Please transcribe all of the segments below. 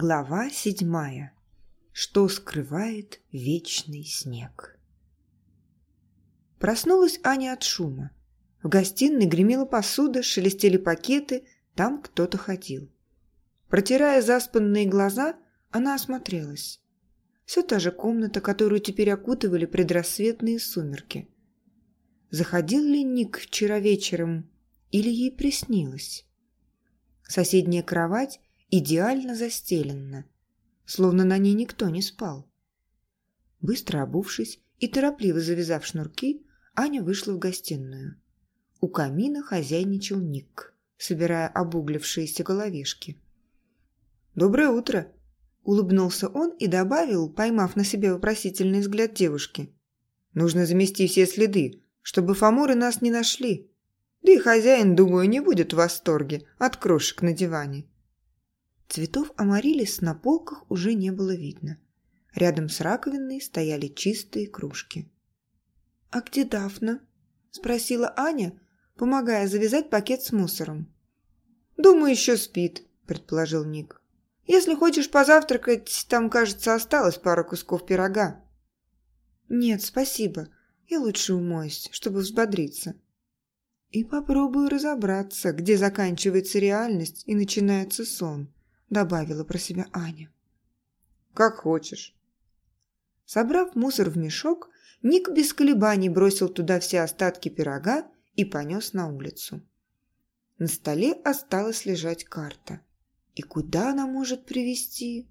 Глава седьмая. Что скрывает вечный снег? Проснулась Аня от шума. В гостиной гремела посуда, шелестели пакеты, там кто-то ходил. Протирая заспанные глаза, она осмотрелась. Все та же комната, которую теперь окутывали предрассветные сумерки. Заходил ли Ник вчера вечером или ей приснилось? Соседняя кровать идеально застелена, словно на ней никто не спал. Быстро обувшись и торопливо завязав шнурки, Аня вышла в гостиную. У камина хозяйничал Ник, собирая обуглившиеся головешки. «Доброе утро!» – улыбнулся он и добавил, поймав на себе вопросительный взгляд девушки. «Нужно замести все следы, чтобы фаморы нас не нашли. Да и хозяин, думаю, не будет в восторге от крошек на диване». Цветов амарилис на полках уже не было видно. Рядом с раковиной стояли чистые кружки. «А где Дафна?» – спросила Аня, помогая завязать пакет с мусором. «Думаю, еще спит», – предположил Ник. «Если хочешь позавтракать, там, кажется, осталось пара кусков пирога». «Нет, спасибо. Я лучше умоюсь, чтобы взбодриться». «И попробую разобраться, где заканчивается реальность и начинается сон», добавила про себя Аня. «Как хочешь». Собрав мусор в мешок, Ник без колебаний бросил туда все остатки пирога и понес на улицу. На столе осталась лежать карта. И куда она может привести?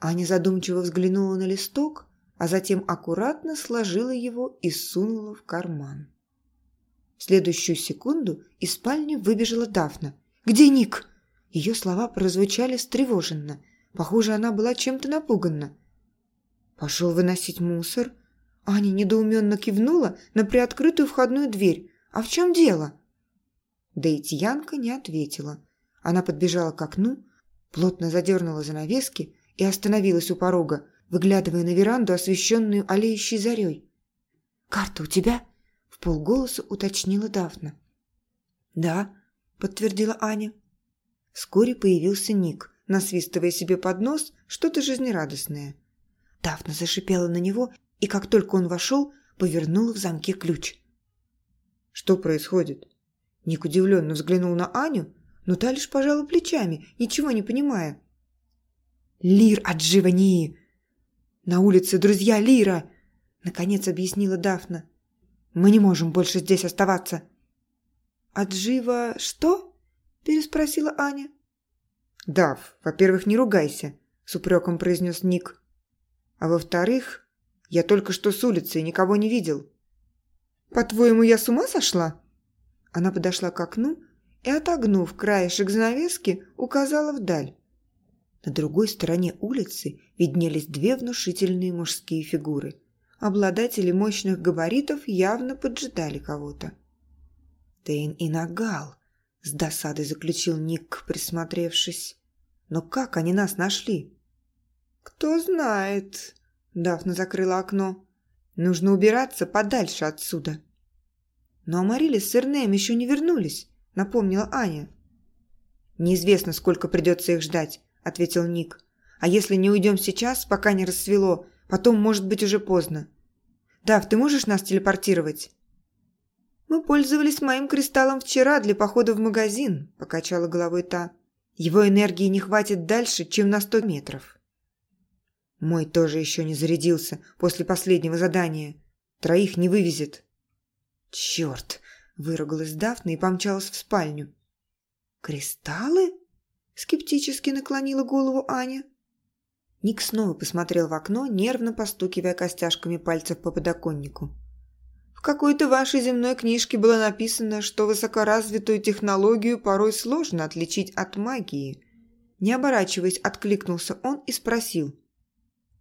Аня задумчиво взглянула на листок, а затем аккуратно сложила его и сунула в карман. В следующую секунду из спальни выбежала Дафна. «Где Ник?» Ее слова прозвучали встревоженно. Похоже, она была чем-то напугана. «Пошел выносить мусор?» Аня недоуменно кивнула на приоткрытую входную дверь. «А в чем дело?» Да и Тьянка не ответила. Она подбежала к окну, плотно задернула занавески и остановилась у порога, выглядывая на веранду, освещенную аллеющей зарей. «Карта у тебя?» – в полголоса уточнила Дафна. «Да», – подтвердила Аня. Вскоре появился Ник, насвистывая себе под нос что-то жизнерадостное. Дафна зашипела на него, и как только он вошел, повернула в замке ключ. «Что происходит?» Ник удивленно взглянул на Аню, но та лишь пожала плечами, ничего не понимая. «Лир от Живании!» «На улице друзья Лира!» Наконец объяснила Дафна. «Мы не можем больше здесь оставаться». «Аджива что?» – переспросила Аня. «Дав, во-первых, не ругайся», – с упреком произнес Ник. «А во-вторых, я только что с улицы и никого не видел». «По-твоему, я с ума сошла?» Она подошла к окну и, отогнув краешек занавески, указала вдаль. На другой стороне улицы виднелись две внушительные мужские фигуры. Обладатели мощных габаритов явно поджидали кого-то. Тейн и Нагал с досадой заключил Ник, присмотревшись. Но как они нас нашли? Кто знает. Дафна закрыла окно. Нужно убираться подальше отсюда. Но Амарилис с Эрнеем еще не вернулись, напомнила Аня. Неизвестно, сколько придется их ждать, ответил Ник. А если не уйдем сейчас, пока не рассвело, потом может быть уже поздно. Дав, ты можешь нас телепортировать? «Мы пользовались моим кристаллом вчера для похода в магазин», – покачала головой та. «Его энергии не хватит дальше, чем на сто метров». «Мой тоже еще не зарядился после последнего задания. Троих не вывезет». «Черт!» – выругалась Дафна и помчалась в спальню. «Кристаллы?» – скептически наклонила голову Аня. Ник снова посмотрел в окно, нервно постукивая костяшками пальцев по подоконнику. В какой-то вашей земной книжке было написано, что высокоразвитую технологию порой сложно отличить от магии. Не оборачиваясь, откликнулся он и спросил.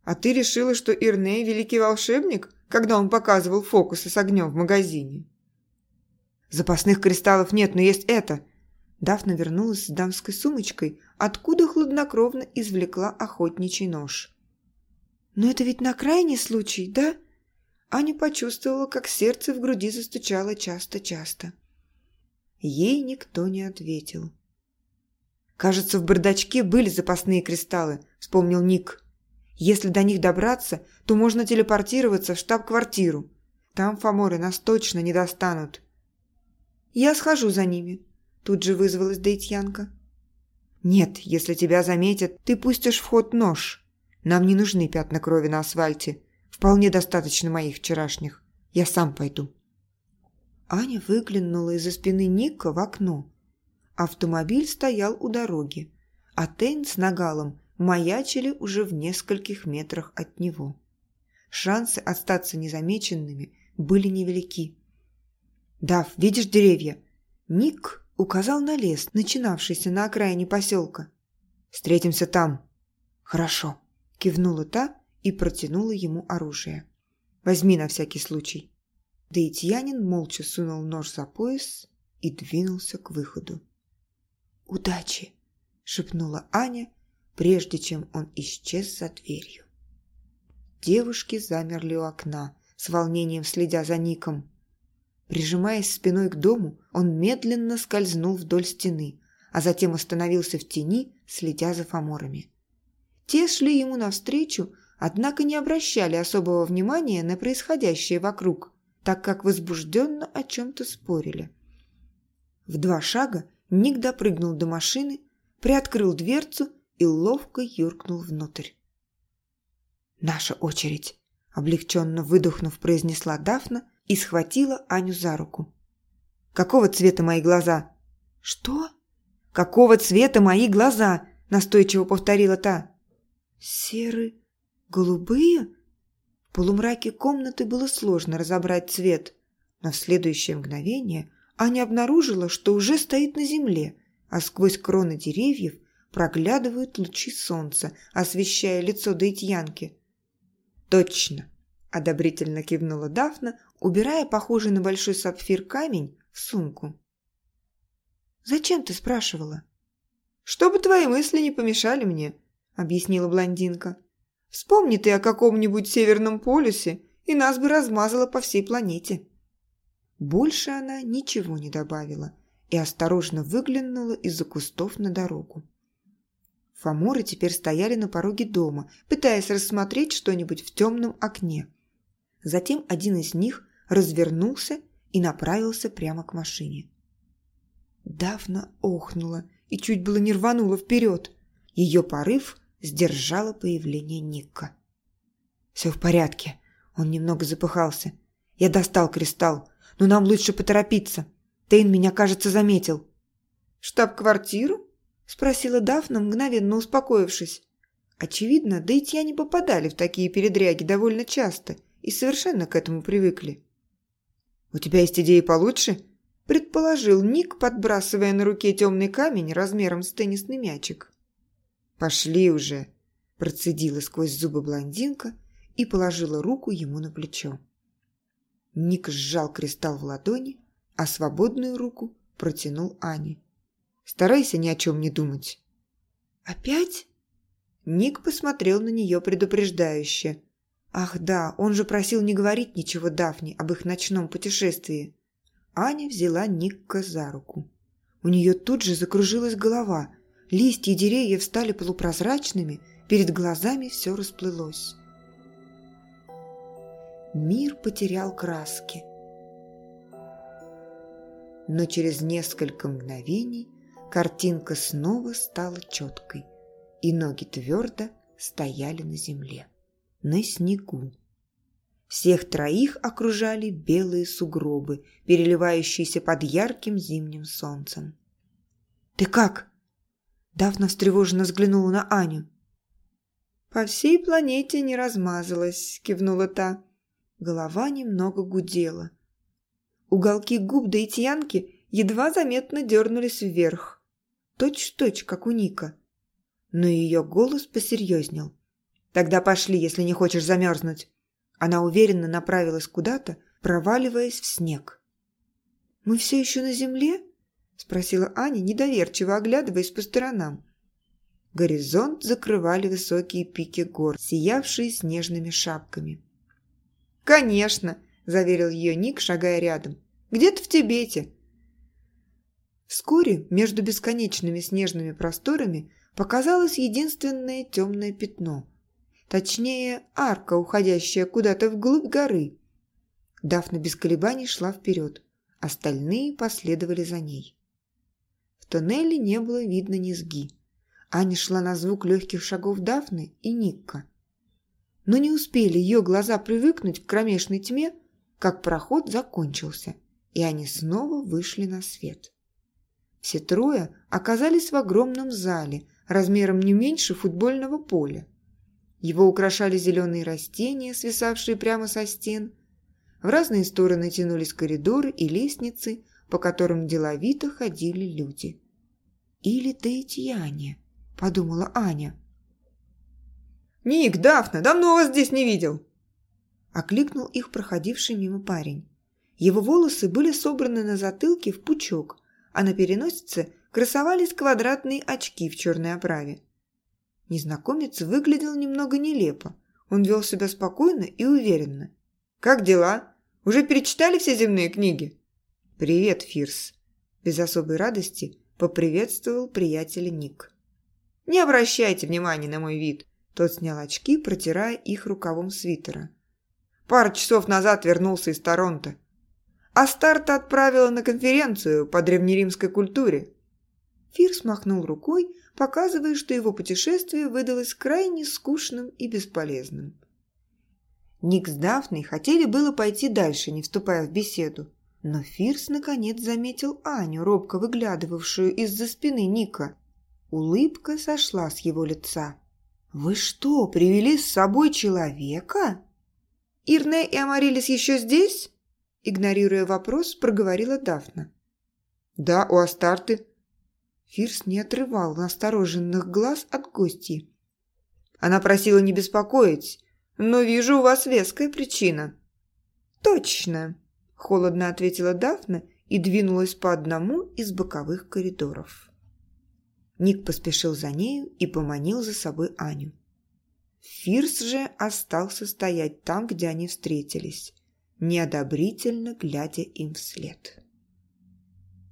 «А ты решила, что Ирней – великий волшебник, когда он показывал фокусы с огнем в магазине?» «Запасных кристаллов нет, но есть это!» Дафна вернулась с дамской сумочкой, откуда хладнокровно извлекла охотничий нож. «Но это ведь на крайний случай, да?» Аня почувствовала, как сердце в груди застучало часто-часто. Ей никто не ответил. «Кажется, в бардачке были запасные кристаллы», – вспомнил Ник. «Если до них добраться, то можно телепортироваться в штаб-квартиру. Там фаморы нас точно не достанут». «Я схожу за ними», – тут же вызвалась Дейтьянка. «Нет, если тебя заметят, ты пустишь в ход нож. Нам не нужны пятна крови на асфальте. Вполне достаточно моих вчерашних. Я сам пойду». Аня выглянула из-за спины Ника в окно. Автомобиль стоял у дороги, а Тейн с Нагалом маячили уже в нескольких метрах от него. Шансы остаться незамеченными были невелики. «Дав, видишь деревья?» Ник указал на лес, начинавшийся на окраине поселка. «Встретимся там». «Хорошо», – кивнула та и протянула ему оружие. «Возьми на всякий случай». Даитьянин молча сунул нож за пояс и двинулся к выходу. «Удачи!» – шепнула Аня, прежде чем он исчез за дверью. Девушки замерли у окна, с волнением следя за Ником. Прижимаясь спиной к дому, он медленно скользнул вдоль стены, а затем остановился в тени, следя за фаморами. Те шли ему навстречу, однако не обращали особого внимания на происходящее вокруг, так как возбужденно о чем-то спорили. В два шага Ник допрыгнул до машины, приоткрыл дверцу и ловко юркнул внутрь. «Наша очередь!» – облегченно выдохнув, произнесла Дафна и схватила Аню за руку. «Какого цвета мои глаза?» «Что?» «Какого цвета мои глаза?» – настойчиво повторила та. «Серые? Голубые?» В полумраке комнаты было сложно разобрать цвет, но в следующее мгновение Аня обнаружила, что уже стоит на земле, а сквозь кроны деревьев проглядывают лучи солнца, освещая лицо Дейтьянки. «Точно!» – одобрительно кивнула Дафна, убирая похожий на большой сапфир камень в сумку. «Зачем ты спрашивала?» «Чтобы твои мысли не помешали мне», – объяснила блондинка. «Вспомни ты о каком-нибудь Северном полюсе, и нас бы размазало по всей планете». Больше она ничего не добавила и осторожно выглянула из-за кустов на дорогу. Фаморы теперь стояли на пороге дома, пытаясь рассмотреть что-нибудь в темном окне. Затем один из них развернулся и направился прямо к машине. Давна охнула и чуть было не рванула вперед. Ее порыв сдержало появление Ника. «Все в порядке», — он немного запыхался. «Я достал кристалл, но нам лучше поторопиться. Тейн меня, кажется, заметил». «Штаб-квартиру?» – спросила Дафна, мгновенно успокоившись. Очевидно, да и те не попадали в такие передряги довольно часто и совершенно к этому привыкли. «У тебя есть идеи получше?» – предположил Ник, подбрасывая на руке темный камень размером с теннисный мячик. «Пошли уже!» – процедила сквозь зубы блондинка и положила руку ему на плечо. Ник сжал кристалл в ладони, а свободную руку протянул Ане. «Старайся ни о чем не думать». «Опять?» Ник посмотрел на нее предупреждающе. «Ах да, он же просил не говорить ничего Дафне об их ночном путешествии». Аня взяла Никка за руку. У нее тут же закружилась голова, листья деревьев стали полупрозрачными, перед глазами все расплылось. Мир потерял краски. Но через несколько мгновений картинка снова стала четкой, и ноги твердо стояли на земле, на снегу. Всех троих окружали белые сугробы, переливающиеся под ярким зимним солнцем. «Ты как?» Давно встревоженно взглянула на Аню. «По всей планете не размазалась», — кивнула та. Голова немного гудела. Уголки губ Даитьянки едва заметно дернулись вверх. Точь-в-точь, как у Ника. Но ее голос посерьезнел. «Тогда пошли, если не хочешь замерзнуть». Она уверенно направилась куда-то, проваливаясь в снег. «Мы все еще на земле?» – спросила Аня, недоверчиво оглядываясь по сторонам. Горизонт закрывали высокие пики гор, сиявшие снежными шапками. «Конечно!» – заверил ее Ник, шагая рядом. «Где-то в Тибете». Вскоре между бесконечными снежными просторами показалось единственное темное пятно. Точнее, арка, уходящая куда-то вглубь горы. Дафна без колебаний шла вперед. Остальные последовали за ней. Тоннеле не было видно низги. Аня шла на звук легких шагов Дафны и Никка. Но не успели ее глаза привыкнуть к кромешной тьме, как проход закончился, и они снова вышли на свет. Все трое оказались в огромном зале, размером не меньше футбольного поля. Его украшали зеленые растения, свисавшие прямо со стен. В разные стороны тянулись коридоры и лестницы, по которым деловито ходили люди. «Или Таитьяне», — подумала Аня. «Ник, Дафна, давно вас здесь не видел!» Окликнул их проходивший мимо парень. Его волосы были собраны на затылке в пучок, а на переносице красовались квадратные очки в черной оправе. Незнакомец выглядел немного нелепо. Он вел себя спокойно и уверенно. «Как дела? Уже перечитали все земные книги?» «Привет, Фирс!» Без особой радости поприветствовал приятеля Ник. «Не обращайте внимания на мой вид!» Тот снял очки, протирая их рукавом свитера. «Пару часов назад вернулся из Торонто. А старта отправила на конференцию по древнеримской культуре». Фирс махнул рукой, показывая, что его путешествие выдалось крайне скучным и бесполезным. Ник с Дафной хотели было пойти дальше, не вступая в беседу. Но Фирс наконец заметил Аню, робко выглядывавшую из-за спины Ника. Улыбка сошла с его лица. «Вы что, привели с собой человека?» «Ирне и Амарилис еще здесь?» Игнорируя вопрос, проговорила Дафна. «Да, у Астарты. Фирс не отрывал настороженных глаз от гостей. «Она просила не беспокоить, но вижу у вас веская причина». «Точно», – холодно ответила Дафна и двинулась по одному из боковых коридоров. Ник поспешил за нею и поманил за собой Аню. Фирс же остался стоять там, где они встретились, неодобрительно глядя им вслед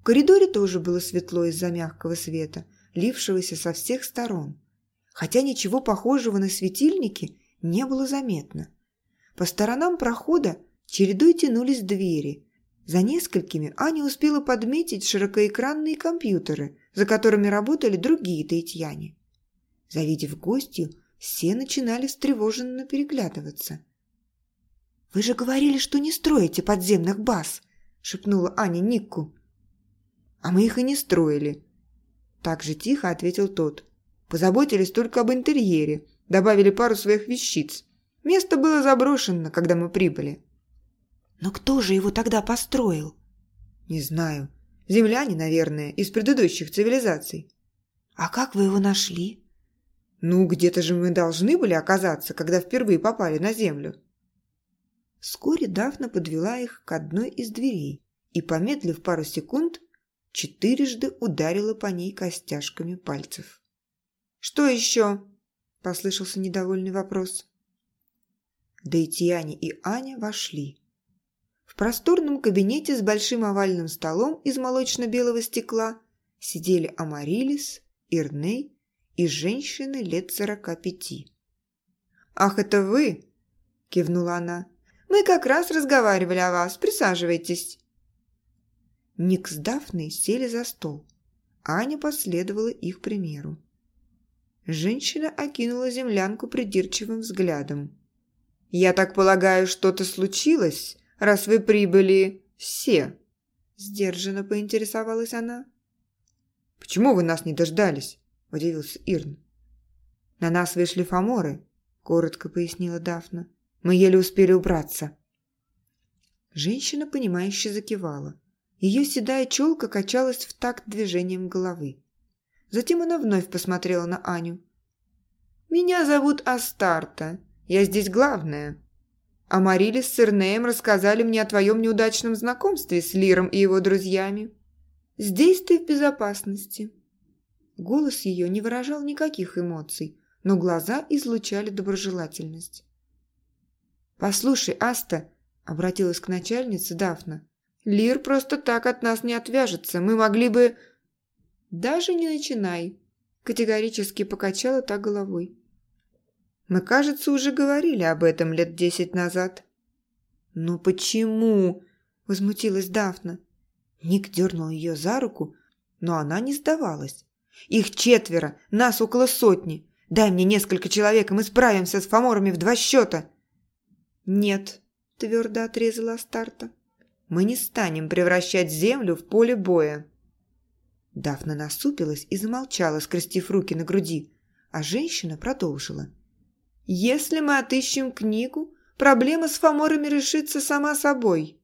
коридоре тоже было светло из-за мягкого света, лившегося со всех сторон. Хотя ничего похожего на светильники не было заметно. По сторонам прохода чередой тянулись двери. За несколькими Аня успела подметить широкоэкранные компьютеры, за которыми работали другие таитьяне. Завидев гостью, все начинали встревоженно переглядываться. «Вы же говорили, что не строите подземных баз!» – шепнула Аня Никку. «А мы их и не строили». Так же тихо ответил тот. «Позаботились только об интерьере, добавили пару своих вещиц. Место было заброшено, когда мы прибыли». «Но кто же его тогда построил?» «Не знаю. Земляне, наверное, из предыдущих цивилизаций». «А как вы его нашли?» «Ну, где-то же мы должны были оказаться, когда впервые попали на Землю». Вскоре Дафна подвела их к одной из дверей и, помедлив пару секунд, четырежды ударила по ней костяшками пальцев. «Что еще?» – послышался недовольный вопрос. Да и Тиане и Аня вошли. Просторном кабинете с большим овальным столом из молочно-белого стекла сидели Амарилис, Ирней и женщины лет сорока пяти. «Ах, это вы!» – кивнула она. «Мы как раз разговаривали о вас. Присаживайтесь». Ник с Дафной сели за стол. Аня последовала их примеру. Женщина окинула землянку придирчивым взглядом. «Я так полагаю, что-то случилось, раз вы прибыли все?» Сдержанно поинтересовалась она. «Почему вы нас не дождались?» – удивился Ирн. «На нас вышли фаморы», – коротко пояснила Дафна. «Мы еле успели убраться». Женщина, понимающе закивала. Ее седая челка качалась в такт движением головы. Затем она вновь посмотрела на Аню. «Меня зовут Астарта. Я здесь главная. А Марили с Цернеем рассказали мне о твоем неудачном знакомстве с Лиром и его друзьями. Здесь ты в безопасности». Голос ее не выражал никаких эмоций, но глаза излучали доброжелательность. «Послушай, Аста», — обратилась к начальнице Дафна, Лир просто так от нас не отвяжется. Мы могли бы...» «Даже не начинай», – категорически покачала та головой. «Мы, кажется, уже говорили об этом лет десять назад». «Ну почему?» – возмутилась Дафна. Ник дернул ее за руку, но она не сдавалась. «Их четверо, нас около сотни. Дай мне несколько человек, и мы справимся с фаморами в два счета». «Нет», – твердо отрезала Астарта. Мы не станем превращать землю в поле боя». Дафна насупилась и замолчала, скрестив руки на груди, а женщина продолжила. «Если мы отыщем книгу, проблема с фаморами решится сама собой».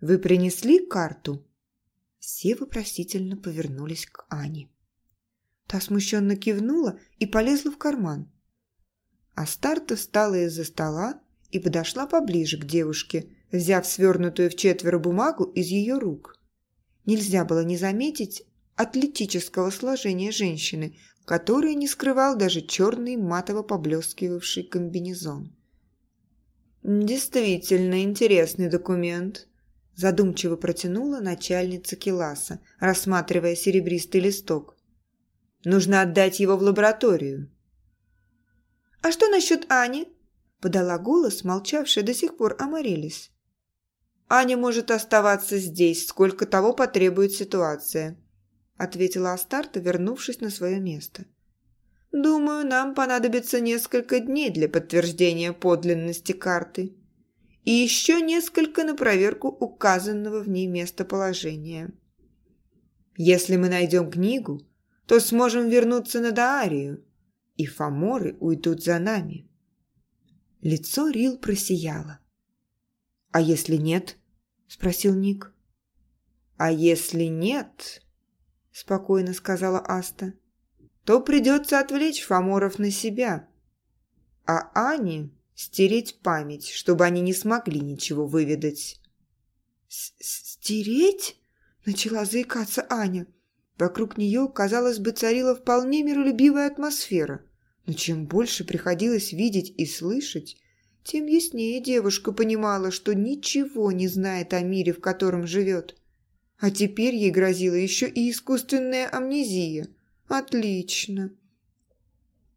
«Вы принесли карту?» Все вопросительно повернулись к Ане. Та смущенно кивнула и полезла в карман. Астарта встала из-за стола и подошла поближе к девушке, взяв свернутую в четверо бумагу из ее рук. Нельзя было не заметить атлетического сложения женщины, которую не скрывал даже черный матово поблескивавший комбинезон. «Действительно интересный документ», – задумчиво протянула начальница Келаса, рассматривая серебристый листок. «Нужно отдать его в лабораторию». «А что насчет Ани?» – подала голос, молчавшая до сих пор Амарилис. Аня может оставаться здесь, сколько того потребует ситуация», – ответила Астарта, вернувшись на свое место. «Думаю, нам понадобится несколько дней для подтверждения подлинности карты и еще несколько на проверку указанного в ней местоположения. Если мы найдем книгу, то сможем вернуться на Даарию, и фаморы уйдут за нами». Лицо Рил просияло. «А если нет?» – спросил Ник. «А если нет?» – спокойно сказала Аста. «То придется отвлечь Фоморов на себя, а Ане стереть память, чтобы они не смогли ничего выведать». «Стереть?» – начала заикаться Аня. Вокруг нее, казалось бы, царила вполне миролюбивая атмосфера. Но чем больше приходилось видеть и слышать, тем яснее девушка понимала, что ничего не знает о мире, в котором живет. А теперь ей грозила еще и искусственная амнезия. Отлично.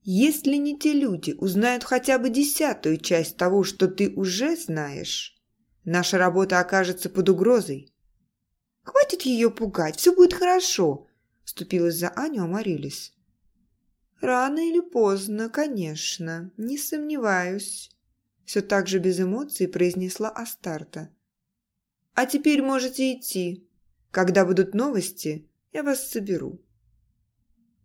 Если не те люди узнают хотя бы десятую часть того, что ты уже знаешь, наша работа окажется под угрозой. «Хватит ее пугать, все будет хорошо», – вступилась за Аню Амарилис. «Рано или поздно, конечно, не сомневаюсь» все так же без эмоций произнесла Астарта. «А теперь можете идти. Когда будут новости, я вас соберу».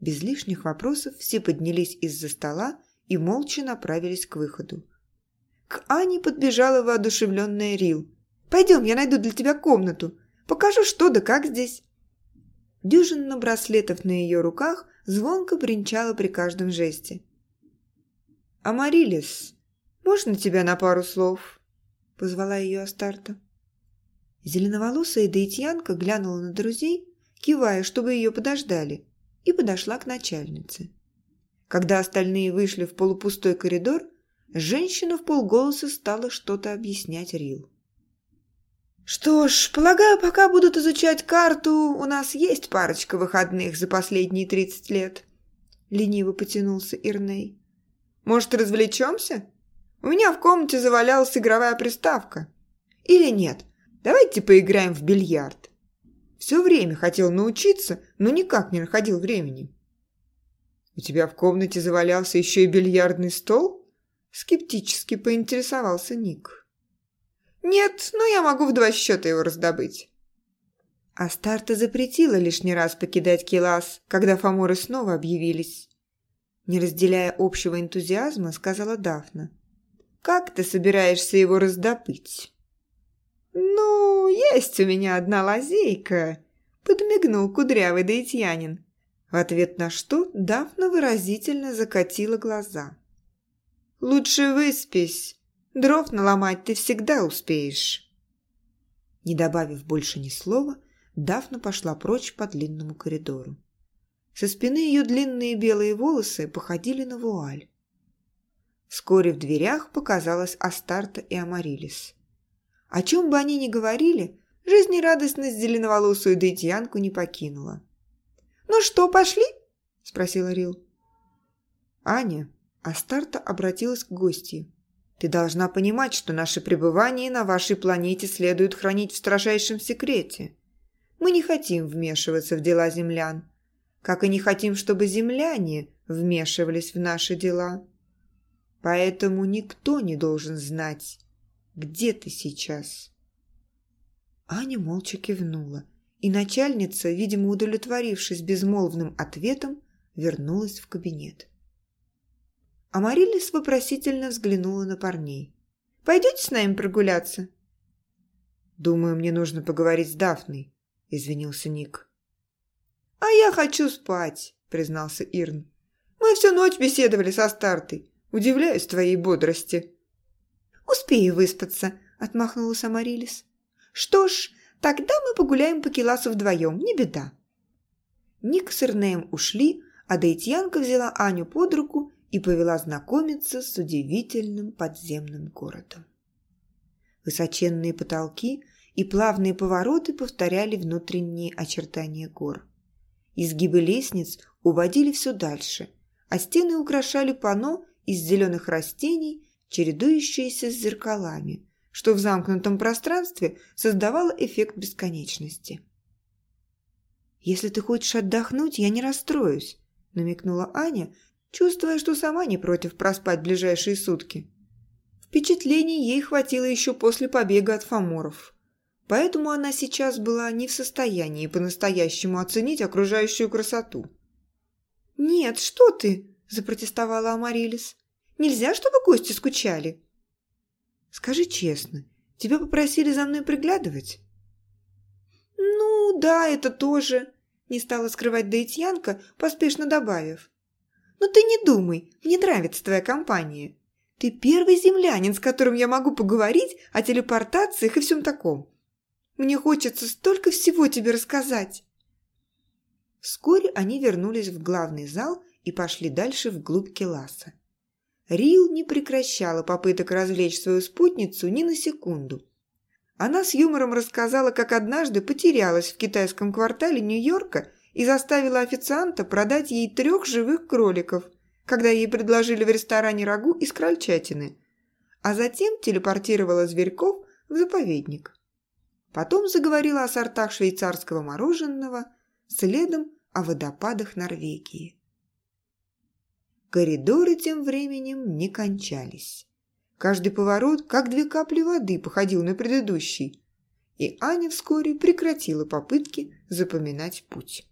Без лишних вопросов все поднялись из-за стола и молча направились к выходу. К Ане подбежала воодушевленная Рил. «Пойдем, я найду для тебя комнату. Покажу, что да как здесь». Дюжина браслетов на ее руках звонко бренчала при каждом жесте. «Амарилис, «Можно тебя на пару слов?» – позвала ее Астарта. Зеленоволосая Дейтьянка глянула на друзей, кивая, чтобы ее подождали, и подошла к начальнице. Когда остальные вышли в полупустой коридор, женщина в полголоса стала что-то объяснять Рил. «Что ж, полагаю, пока будут изучать карту, у нас есть парочка выходных за последние тридцать лет», — лениво потянулся Ирней. «Может, развлечемся?» У меня в комнате завалялась игровая приставка. Или нет, давайте поиграем в бильярд. Все время хотел научиться, но никак не находил времени. У тебя в комнате завалялся еще и бильярдный стол? Скептически поинтересовался Ник. Нет, но я могу в два счета его раздобыть. Астарта запретила лишний раз покидать Килас, когда фаморы снова объявились. Не разделяя общего энтузиазма, сказала Дафна. Как ты собираешься его раздобыть?» «Ну, есть у меня одна лазейка», – подмигнул кудрявый даитянин. В ответ на что Дафна выразительно закатила глаза. «Лучше выспись. Дров наломать ты всегда успеешь». Не добавив больше ни слова, Дафна пошла прочь по длинному коридору. Со спины ее длинные белые волосы походили на вуаль. Вскоре в дверях показалась Астарта и Амарилис. О чем бы они ни говорили, Жизнерадостность зеленоволосую Дейтьянку не покинула. «Ну что, пошли?» – спросила Рил. «Аня», – Астарта обратилась к гостье. «Ты должна понимать, что наше пребывание на вашей планете следует хранить в строжайшем секрете. Мы не хотим вмешиваться в дела землян, как и не хотим, чтобы земляне вмешивались в наши дела. Поэтому никто не должен знать, где ты сейчас?» Аня молча кивнула, и начальница, видимо, удовлетворившись безмолвным ответом, вернулась в кабинет. Амарилис вопросительно взглянула на парней. «Пойдете с нами прогуляться?» «Думаю, мне нужно поговорить с Дафной», — извинился Ник. «А я хочу спать», — признался Ирн. «Мы всю ночь беседовали со Стартой. Удивляюсь твоей бодрости». «Успею выспаться», — отмахнулась Амарилис. «Что ж, тогда мы погуляем по Келасу вдвоем, не беда». Ник с Ирнеем ушли, а Дейтьянка взяла Аню под руку и повела знакомиться с удивительным подземным городом. Высоченные потолки и плавные повороты повторяли внутренние очертания гор. Изгибы лестниц уводили все дальше, а стены украшали панно из зеленых растений, чередующиеся с зеркалами, что в замкнутом пространстве создавало эффект бесконечности. «Если ты хочешь отдохнуть, я не расстроюсь», – намекнула Аня, чувствуя, что сама не против проспать ближайшие сутки. Впечатлений ей хватило еще после побега от фаморов. Поэтому она сейчас была не в состоянии по-настоящему оценить окружающую красоту. «Нет, что ты!» – запротестовала Амарилис. «Нельзя, чтобы гости скучали. Скажи честно, тебя попросили за мной приглядывать?» «Ну, да, это тоже», – не стала скрывать Даитьянка, поспешно добавив. «Но ты не думай, мне нравится твоя компания. Ты первый землянин, с которым я могу поговорить о телепортациях и всем таком. Мне хочется столько всего тебе рассказать». Вскоре они вернулись в главный зал и пошли дальше вглубь Келаса. Рил не прекращала попыток развлечь свою спутницу ни на секунду. Она с юмором рассказала, как однажды потерялась в китайском квартале Нью-Йорка и заставила официанта продать ей трех живых кроликов, когда ей предложили в ресторане рагу из крольчатины, а затем телепортировала зверьков в заповедник. Потом заговорила о сортах швейцарского мороженого, следом о водопадах Норвегии. Коридоры тем временем не кончались. Каждый поворот, как две капли воды, походил на предыдущий, и Аня вскоре прекратила попытки запоминать путь.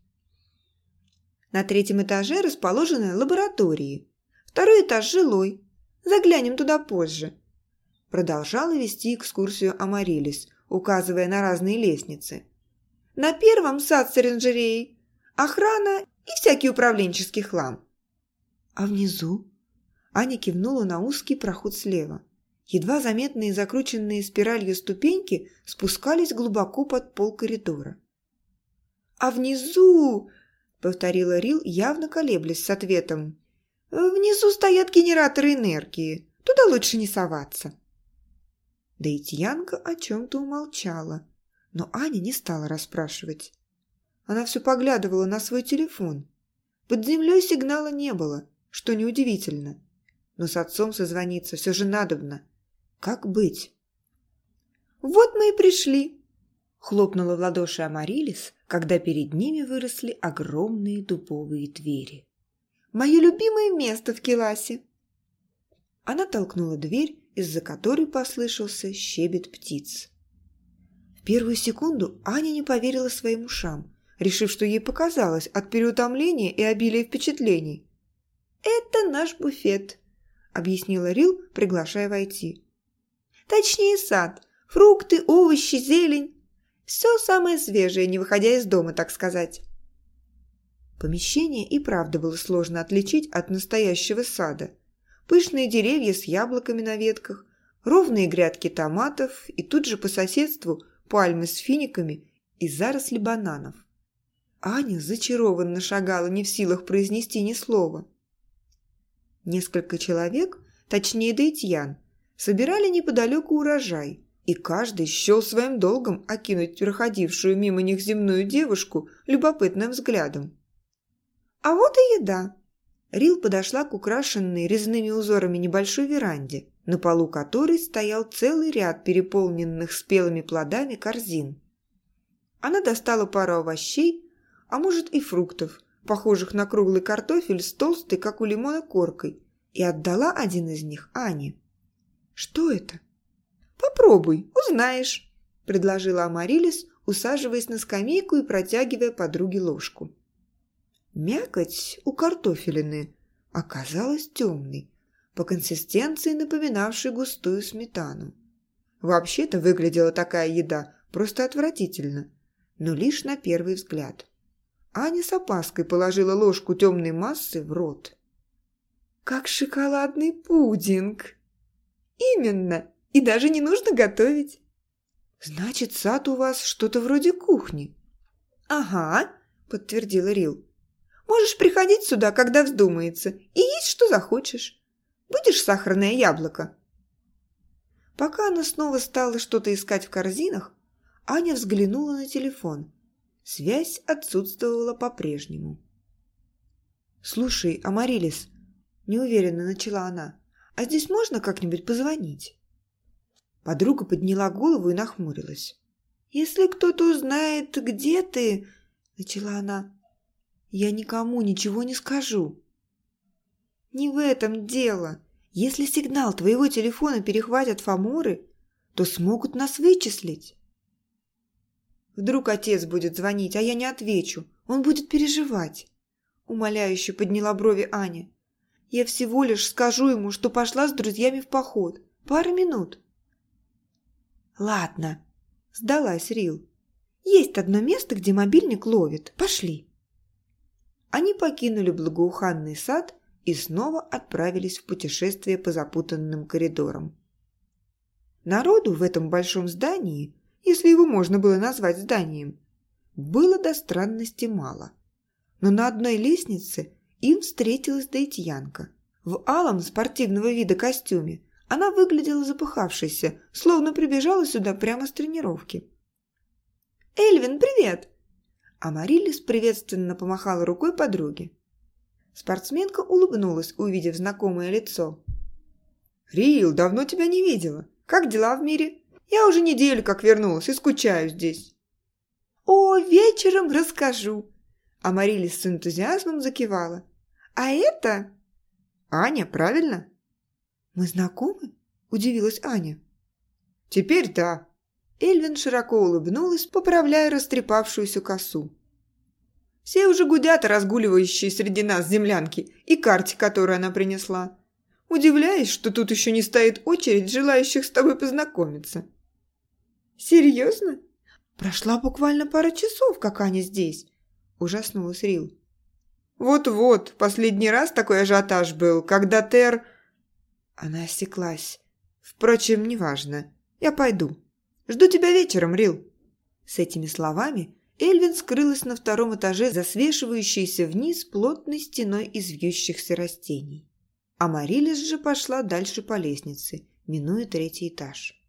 На третьем этаже расположены лаборатории. Второй этаж жилой. Заглянем туда позже. Продолжала вести экскурсию Амарилис, указывая на разные лестницы. На первом сад с оранжереей, охрана и всякий управленческий хлам. А внизу? Аня кивнула на узкий проход слева. Едва заметные закрученные спиралью ступеньки спускались глубоко под пол коридора. «А внизу!» — повторила Рил, явно колеблясь с ответом. «Внизу стоят генераторы энергии. Туда лучше не соваться». Дейтьянка о чем-то умолчала, но Аня не стала расспрашивать. Она все поглядывала на свой телефон. Под землей сигнала не было, что неудивительно. Но с отцом созвониться все же надобно. Как быть? «Вот мы и пришли!» Хлопнула в ладоши Амарилис, когда перед ними выросли огромные дубовые двери. «Мое любимое место в Келасе!» Она толкнула дверь, из-за которой послышался щебет птиц. В первую секунду Аня не поверила своим ушам, решив, что ей показалось от переутомления и обилия впечатлений. «Это наш буфет», – объяснила Рил, приглашая войти. «Точнее сад. Фрукты, овощи, зелень. Все самое свежее, не выходя из дома, так сказать». Помещение и правда было сложно отличить от настоящего сада. Пышные деревья с яблоками на ветках, ровные грядки томатов и тут же по соседству пальмы с финиками и заросли бананов. Аня зачарованно шагала, не в силах произнести ни слова. Несколько человек, точнее Дейтьян, собирали неподалеку урожай, и каждый счел своим долгом окинуть проходившую мимо них земную девушку любопытным взглядом. «А вот и еда!» Рил подошла к украшенной резными узорами небольшой веранде, на полу которой стоял целый ряд переполненных спелыми плодами корзин. Она достала пару овощей, а может и фруктов, похожих на круглый картофель с толстой, как у лимона, коркой, и отдала один из них Ане. «Что это?» «Попробуй, узнаешь», – предложила Амарилис, усаживаясь на скамейку и протягивая подруге ложку. Мякоть у картофелины оказалась темной, по консистенции напоминавшей густую сметану. Вообще-то выглядела такая еда просто отвратительно, но лишь на первый взгляд. Аня с опаской положила ложку темной массы в рот. «Как шоколадный пудинг!» «Именно! И даже не нужно готовить!» «Значит, сад у вас что-то вроде кухни?» «Ага», — подтвердила Рил. Можешь приходить сюда, когда вздумается, и есть что захочешь. Будешь сахарное яблоко?» Пока она снова стала что-то искать в корзинах, Аня взглянула на телефон. Связь отсутствовала по-прежнему. «Слушай, Амарилис», – неуверенно начала она, – «а здесь можно как-нибудь позвонить?» Подруга подняла голову и нахмурилась. «Если кто-то узнает, где ты...» – начала она. Я никому ничего не скажу. Не в этом дело. Если сигнал твоего телефона перехватят фаморы, то смогут нас вычислить. Вдруг отец будет звонить, а я не отвечу. Он будет переживать. Умоляюще подняла брови Аня. Я всего лишь скажу ему, что пошла с друзьями в поход. Пару минут. Ладно, сдалась Рил. Есть одно место, где мобильник ловит. Пошли. Они покинули благоуханный сад и снова отправились в путешествие по запутанным коридорам. Народу в этом большом здании, если его можно было назвать зданием, было до странности мало. Но на одной лестнице им встретилась Дейтьянка. В алом спортивного вида костюме она выглядела запыхавшейся, словно прибежала сюда прямо с тренировки. «Эльвин, привет!» Амарилис приветственно помахала рукой подруге. Спортсменка улыбнулась, увидев знакомое лицо. «Рил, давно тебя не видела. Как дела в мире? Я уже неделю как вернулась и скучаю здесь». «О, вечером расскажу!» Амарилис с энтузиазмом закивала. «А это...» «Аня, правильно?» «Мы знакомы?» – удивилась Аня. «Теперь да», Эльвин широко улыбнулась, поправляя растрепавшуюся косу. «Все уже гудят разгуливающие среди нас землянки и карте, которую она принесла. Удивляюсь, что тут еще не стоит очередь желающих с тобой познакомиться». «Серьезно? Прошла буквально пара часов, как Аня здесь», – ужаснулась Рил. «Вот-вот, последний раз такой ажиотаж был, когда Тер...» Она осеклась. «Впрочем, неважно. Я пойду». Жду тебя вечером, Рил». С этими словами Эльвин скрылась на втором этаже за свешивающейся вниз плотной стеной из вьющихся растений. А Марилис же пошла дальше по лестнице, минуя третий этаж.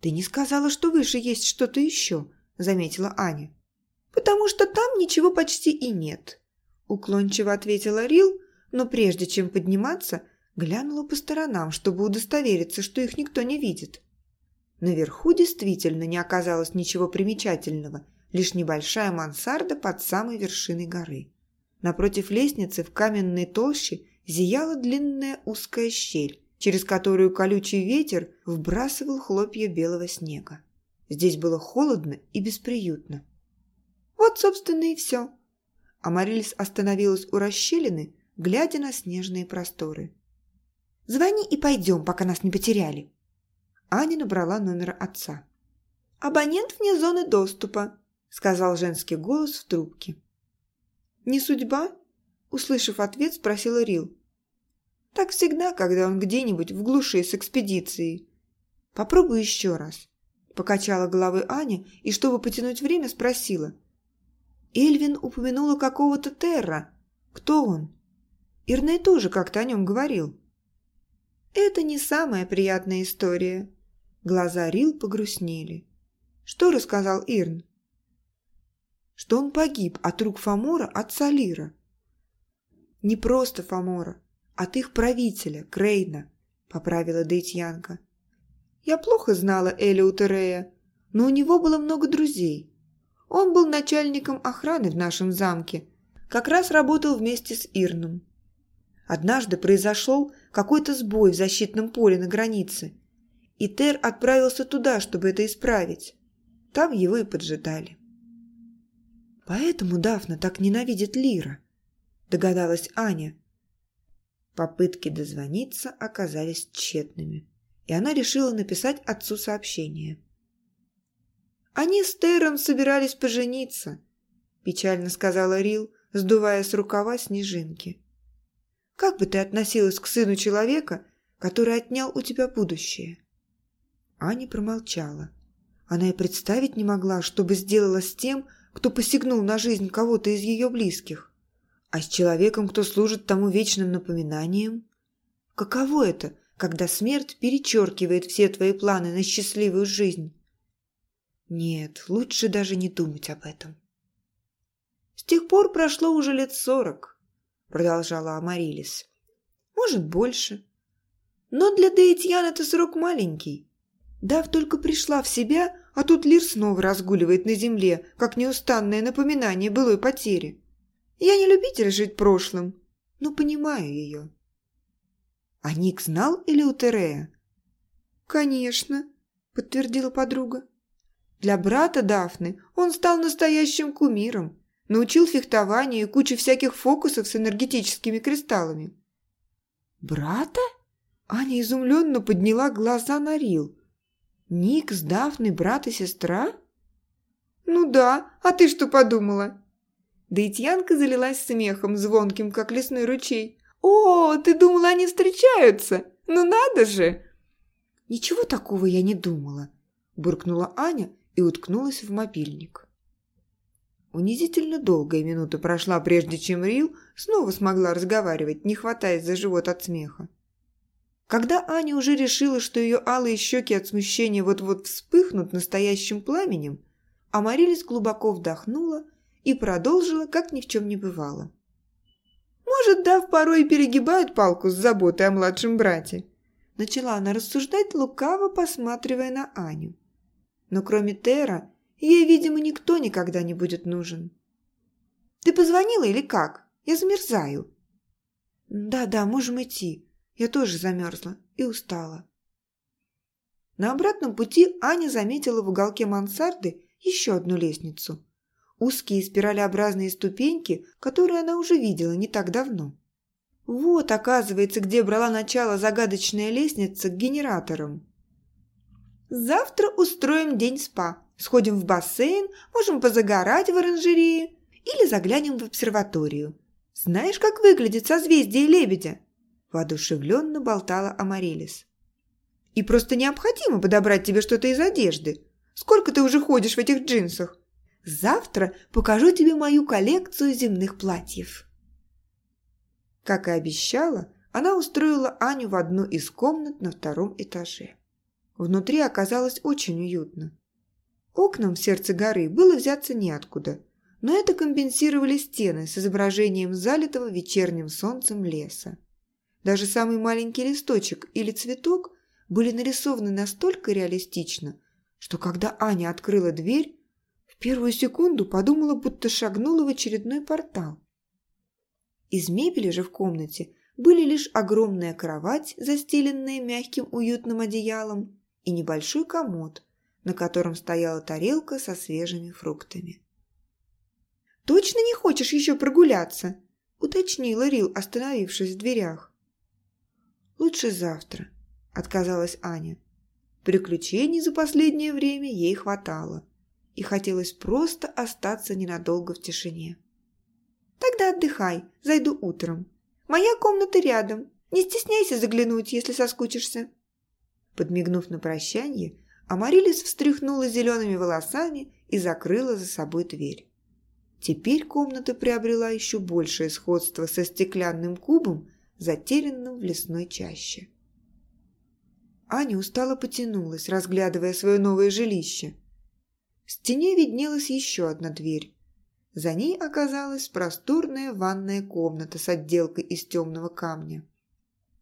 «Ты не сказала, что выше есть что-то еще», – заметила Аня. «Потому что там ничего почти и нет», – уклончиво ответила Рил, но прежде чем подниматься, глянула по сторонам, чтобы удостовериться, что их никто не видит. Наверху действительно не оказалось ничего примечательного, лишь небольшая мансарда под самой вершиной горы. Напротив лестницы в каменной толще зияла длинная узкая щель, через которую колючий ветер вбрасывал хлопья белого снега. Здесь было холодно и бесприютно. Вот, собственно, и все. Амарилис остановилась у расщелины, глядя на снежные просторы. «Звони и пойдем, пока нас не потеряли», Аня набрала номер отца. «Абонент вне зоны доступа», – сказал женский голос в трубке. «Не судьба?» – услышав ответ, спросила Рил. «Так всегда, когда он где-нибудь в глуши с экспедицией. Попробуй еще раз», – покачала головой Аня и, чтобы потянуть время, спросила. «Эльвин упомянула какого-то Терра. Кто он?» Ирней тоже как-то о нем говорил. «Это не самая приятная история», Глаза Рил погрустнели. Что рассказал Ирн? Что он погиб от рук Фомора отца Лира. Не просто Фомора, от их правителя, Крейна, поправила Дейтьянка. Я плохо знала Элиу Терея, но у него было много друзей. Он был начальником охраны в нашем замке, как раз работал вместе с Ирном. Однажды произошел какой-то сбой в защитном поле на границе, и Тер отправился туда, чтобы это исправить. Там его и поджидали. «Поэтому Дафна так ненавидит Лира», – догадалась Аня. Попытки дозвониться оказались тщетными, и она решила написать отцу сообщение. «Они с Тером собирались пожениться», – печально сказала Рил, сдувая с рукава снежинки. «Как бы ты относилась к сыну человека, который отнял у тебя будущее?» Аня промолчала. Она и представить не могла, что бы сделала с тем, кто посягнул на жизнь кого-то из ее близких. А с человеком, кто служит тому вечным напоминанием? Каково это, когда смерть перечеркивает все твои планы на счастливую жизнь? Нет, лучше даже не думать об этом. «С тех пор прошло уже лет сорок», — продолжала Амарилис. «Может, больше. Но для Дейтьян это срок маленький. Дав только пришла в себя, а тут Лир снова разгуливает на земле, как неустанное напоминание былой потери. Я не любитель жить прошлым, но понимаю ее». «А Ник знал или у Терея?» «Конечно», — подтвердила подруга. Для брата Дафны он стал настоящим кумиром, научил фехтованию и куче всяких фокусов с энергетическими кристаллами. «Брата?» Аня изумленно подняла глаза на Рил. «Ник с Дафной брат и сестра?» «Ну да, а ты что подумала?» Даитьянка залилась смехом, звонким, как лесной ручей. «О, ты думала, они встречаются? Ну надо же!» «Ничего такого я не думала», – буркнула Аня и уткнулась в мобильник. Унизительно долгая минута прошла, прежде чем Рил снова смогла разговаривать, не хватаясь за живот от смеха. Когда Аня уже решила, что ее алые щеки от смущения вот-вот вспыхнут настоящим пламенем, Амарилис глубоко вдохнула и продолжила, как ни в чем не бывало. «Может, Дав порой перегибают палку с заботой о младшем брате?» Начала она рассуждать, лукаво посматривая на Аню но кроме Тера ей, видимо, никто никогда не будет нужен. «Ты позвонила или как? Я замерзаю». «Да-да, можем идти. Я тоже замерзла и устала». На обратном пути Аня заметила в уголке мансарды еще одну лестницу. Узкие спиралеобразные ступеньки, которые она уже видела не так давно. Вот, оказывается, где брала начало загадочная лестница к генераторам. Завтра устроим день спа. Сходим в бассейн, можем позагорать в оранжерее или заглянем в обсерваторию. Знаешь, как выглядит созвездие лебедя?» Воодушевленно болтала Амарилис. «И просто необходимо подобрать тебе что-то из одежды. Сколько ты уже ходишь в этих джинсах? Завтра покажу тебе мою коллекцию земных платьев». Как и обещала, она устроила Аню в одну из комнат на втором этаже. Внутри оказалось очень уютно. Окнам в сердце горы было взяться неоткуда, но это компенсировали стены с изображением залитого вечерним солнцем леса. Даже самый маленький листочек или цветок были нарисованы настолько реалистично, что когда Аня открыла дверь, первую секунду подумала, будто шагнула в очередной портал. Из мебели же в комнате были лишь огромная кровать, застеленная мягким уютным одеялом, и небольшой комод, на котором стояла тарелка со свежими фруктами. «Точно не хочешь еще прогуляться?» – уточнила Рил, остановившись в дверях. «Лучше завтра», – отказалась Аня. Приключений за последнее время ей хватало, и хотелось просто остаться ненадолго в тишине. «Тогда отдыхай, зайду утром. Моя комната рядом, не стесняйся заглянуть, если соскучишься». Подмигнув на прощание, Амарилис встряхнула зелеными волосами и закрыла за собой дверь. Теперь комната приобрела еще большее сходство со стеклянным кубом, затерянным в лесной чаще. Аня устало потянулась, разглядывая свое новое жилище. В стене виднелась еще одна дверь. За ней оказалась просторная ванная комната с отделкой из темного камня.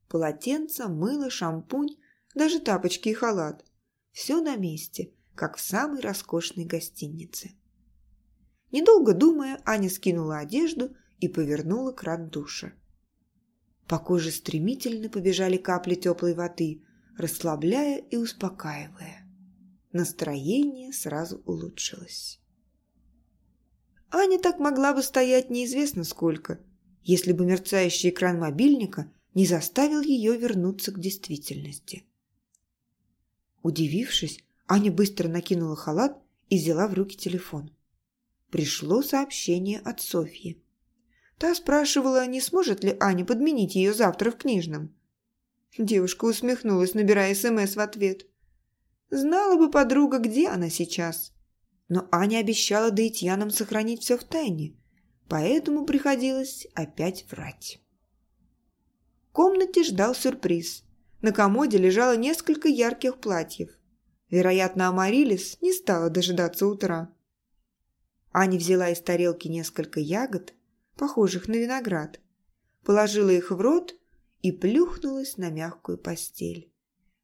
Полотенце, мыло, шампунь, даже тапочки и халат. Все на месте, как в самой роскошной гостинице. Недолго думая, Аня скинула одежду и повернула кран душа. По коже стремительно побежали капли теплой воды, расслабляя и успокаивая. Настроение сразу улучшилось. Аня так могла бы стоять неизвестно сколько, если бы мерцающий экран мобильника не заставил ее вернуться к действительности. Удивившись, Аня быстро накинула халат и взяла в руки телефон. Пришло сообщение от Софьи. Та спрашивала, не сможет ли Аня подменить ее завтра в книжном. Девушка усмехнулась, набирая СМС в ответ. Знала бы подруга, где она сейчас. Но Аня обещала Даитьянам сохранить все в тайне, поэтому приходилось опять врать. В комнате ждал сюрприз. На комоде лежало несколько ярких платьев. Вероятно, Амарилис не стала дожидаться утра. Аня взяла из тарелки несколько ягод, похожих на виноград, положила их в рот и плюхнулась на мягкую постель,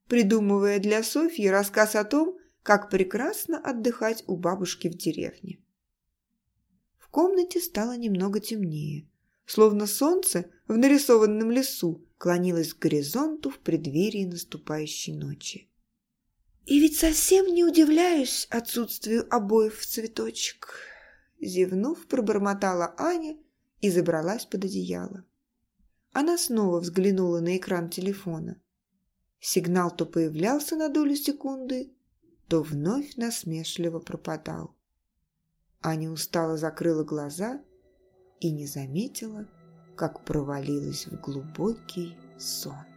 придумывая для Софьи рассказ о том, как прекрасно отдыхать у бабушки в деревне. В комнате стало немного темнее, словно солнце в нарисованном лесу клонилось к горизонту в преддверии наступающей ночи. И ведь совсем не удивляюсь отсутствию обоев в цветочек. Зевнув, пробормотала Аня и забралась под одеяло. Она снова взглянула на экран телефона. Сигнал то появлялся на долю секунды, то вновь насмешливо пропадал. Аня устало закрыла глаза и не заметила, как провалилась в глубокий сон.